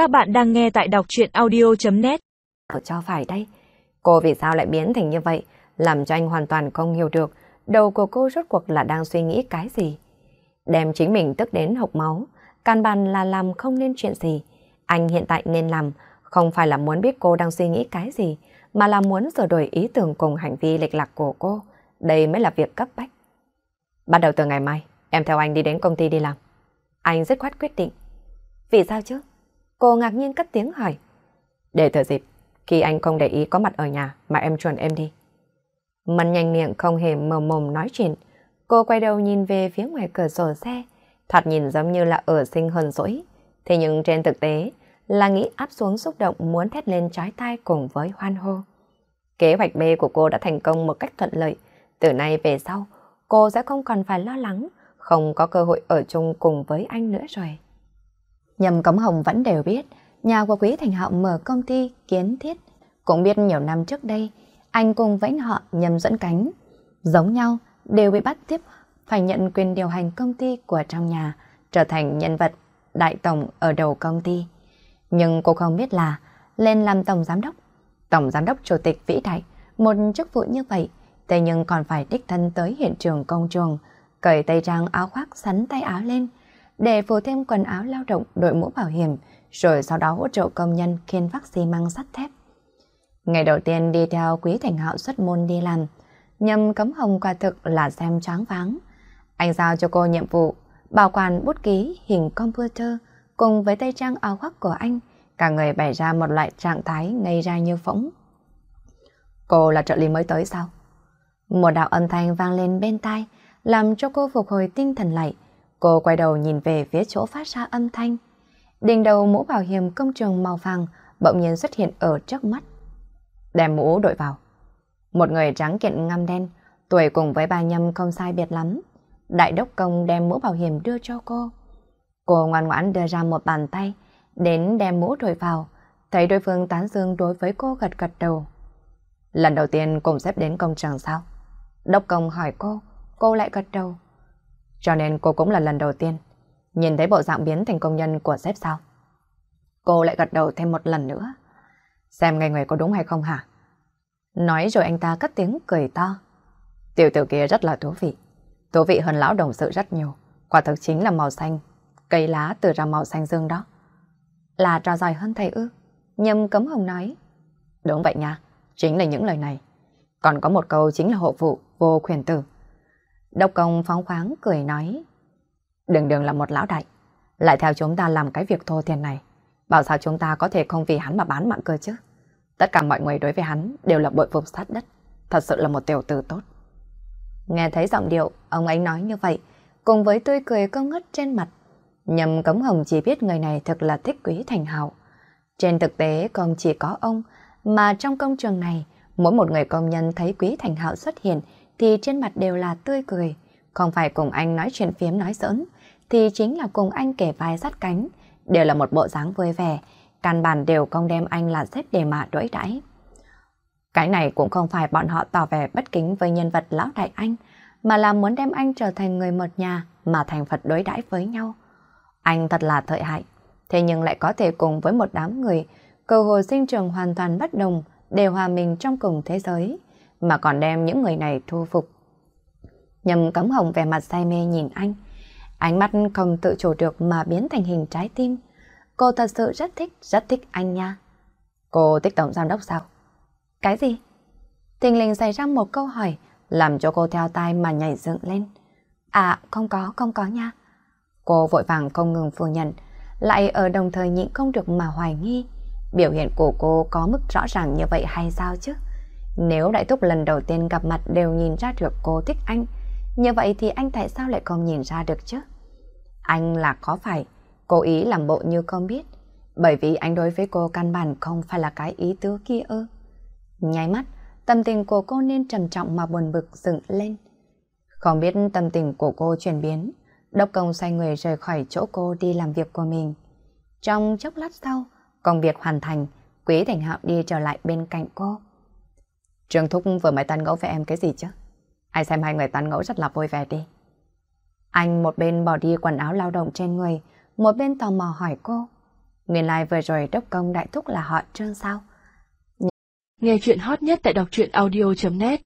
Các bạn đang nghe tại đọc chuyện audio.net Cho phải đây. Cô vì sao lại biến thành như vậy? Làm cho anh hoàn toàn không hiểu được đầu của cô rốt cuộc là đang suy nghĩ cái gì. Đem chính mình tức đến hộc máu. Căn bản là làm không nên chuyện gì. Anh hiện tại nên làm không phải là muốn biết cô đang suy nghĩ cái gì mà là muốn sửa đổi ý tưởng cùng hành vi lệch lạc của cô. Đây mới là việc cấp bách. Bắt đầu từ ngày mai, em theo anh đi đến công ty đi làm. Anh rất khoát quyết định. Vì sao chứ? Cô ngạc nhiên cất tiếng hỏi. Để thừa dịp, khi anh không để ý có mặt ở nhà mà em chuẩn em đi. Mân nhanh miệng không hề mờ mồm nói chuyện. Cô quay đầu nhìn về phía ngoài cửa sổ xe. Thoạt nhìn giống như là ở sinh hờn dỗi. Thế nhưng trên thực tế là nghĩ áp xuống xúc động muốn thét lên trái tai cùng với hoan hô. Kế hoạch B của cô đã thành công một cách thuận lợi. Từ nay về sau, cô sẽ không còn phải lo lắng, không có cơ hội ở chung cùng với anh nữa rồi. Nhầm Cống Hồng vẫn đều biết, nhà của Quý Thành Hạo mở công ty kiến thiết. Cũng biết nhiều năm trước đây, anh cùng với họ nhầm dẫn cánh. Giống nhau, đều bị bắt tiếp phải nhận quyền điều hành công ty của trong nhà, trở thành nhân vật đại tổng ở đầu công ty. Nhưng cô không biết là lên làm tổng giám đốc. Tổng giám đốc chủ tịch vĩ đại, một chức vụ như vậy, thế nhưng còn phải đích thân tới hiện trường công trường, cởi tay trang áo khoác sắn tay áo lên, để phủ thêm quần áo lao động đội mũ bảo hiểm, rồi sau đó hỗ trợ công nhân khiên vác xi măng sắt thép. Ngày đầu tiên đi theo Quý Thành Hạo xuất môn đi làm, nhầm cấm hồng quả thực là xem choáng váng. Anh giao cho cô nhiệm vụ bảo quản bút ký hình computer cùng với tay trang áo khoác của anh, cả người bày ra một loại trạng thái ngây ra như phỗng. Cô là trợ lý mới tới sao? Một đạo âm thanh vang lên bên tai, làm cho cô phục hồi tinh thần lại. Cô quay đầu nhìn về phía chỗ phát ra âm thanh. Đỉnh đầu mũ bảo hiểm công trường màu vàng bỗng nhiên xuất hiện ở trước mắt. Đem mũ đội vào. Một người trắng kiện ngăm đen, tuổi cùng với bà Nhâm không sai biệt lắm. Đại đốc công đem mũ bảo hiểm đưa cho cô. Cô ngoan ngoãn đưa ra một bàn tay, đến đem mũ đội vào, thấy đối phương tán dương đối với cô gật gật đầu. Lần đầu tiên cùng xếp đến công trường sao? Đốc công hỏi cô, cô lại gật đầu. Cho nên cô cũng là lần đầu tiên nhìn thấy bộ dạng biến thành công nhân của sếp sao? Cô lại gật đầu thêm một lần nữa. Xem ngày người có đúng hay không hả? Nói rồi anh ta cất tiếng cười to. Tiểu tiểu kia rất là thú vị. Thú vị hơn lão đồng sự rất nhiều. Quả thực chính là màu xanh. Cây lá từ ra màu xanh dương đó. Là trò giỏi hơn thầy ư? Nhâm cấm hồng nói. Đúng vậy nha. Chính là những lời này. Còn có một câu chính là hộ vụ vô quyền tử. Đốc công phóng khoáng cười nói. Đừng đừng là một lão đại. Lại theo chúng ta làm cái việc thô thiền này. Bảo sao chúng ta có thể không vì hắn mà bán mạng cơ chứ? Tất cả mọi người đối với hắn đều là bội phục sát đất. Thật sự là một tiểu tử tốt. Nghe thấy giọng điệu, ông ấy nói như vậy, cùng với tươi cười công ngất trên mặt. Nhầm Cống Hồng chỉ biết người này thật là thích quý thành hào. Trên thực tế không chỉ có ông, mà trong công trường này, mỗi một người công nhân thấy quý thành hạo xuất hiện thì trên mặt đều là tươi cười. Không phải cùng anh nói chuyện phiếm nói giỡn, thì chính là cùng anh kể vai sát cánh, đều là một bộ dáng vui vẻ, căn bản đều không đem anh là xếp để mà đối đãi. Cái này cũng không phải bọn họ tỏ vẻ bất kính với nhân vật lão đại anh, mà là muốn đem anh trở thành người một nhà mà thành Phật đối đãi với nhau. Anh thật là thợi hại, thế nhưng lại có thể cùng với một đám người cơ hồ sinh trường hoàn toàn bất đồng đều hòa mình trong cùng thế giới, mà còn đem những người này thu phục. Nhầm cấm hồng vẻ mặt say mê nhìn anh, ánh mắt không tự chủ được mà biến thành hình trái tim. Cô thật sự rất thích, rất thích anh nha. Cô thích tổng giám đốc sao? Cái gì? Tình linh xảy ra một câu hỏi, làm cho cô theo tai mà nhảy dựng lên. À, không có, không có nha. Cô vội vàng không ngừng phủ nhận, lại ở đồng thời nhịn không được mà hoài nghi. Biểu hiện của cô có mức rõ ràng như vậy hay sao chứ? Nếu đại thúc lần đầu tiên gặp mặt đều nhìn ra được cô thích anh, như vậy thì anh tại sao lại không nhìn ra được chứ? Anh là có phải cố ý làm bộ như không biết, bởi vì anh đối với cô căn bản không phải là cái ý tứ kia ư. Nháy mắt, tâm tình của cô nên trầm trọng mà buồn bực dựng lên. Không biết tâm tình của cô chuyển biến, đốc công xoay người rời khỏi chỗ cô đi làm việc của mình. Trong chốc lát sau, công việc hoàn thành, Quý Thành Hạo đi trở lại bên cạnh cô. Trường Thúc vừa mới tán ngẫu với em cái gì chứ? Ai xem hai người tán ngẫu rất là vui vẻ đi. Anh một bên bỏ đi quần áo lao động trên người, một bên tò mò hỏi cô. Nguyên lai like vừa rồi đốc công đại thúc là họ trương sao? Nghe chuyện hot nhất tại đọc truyện audio.net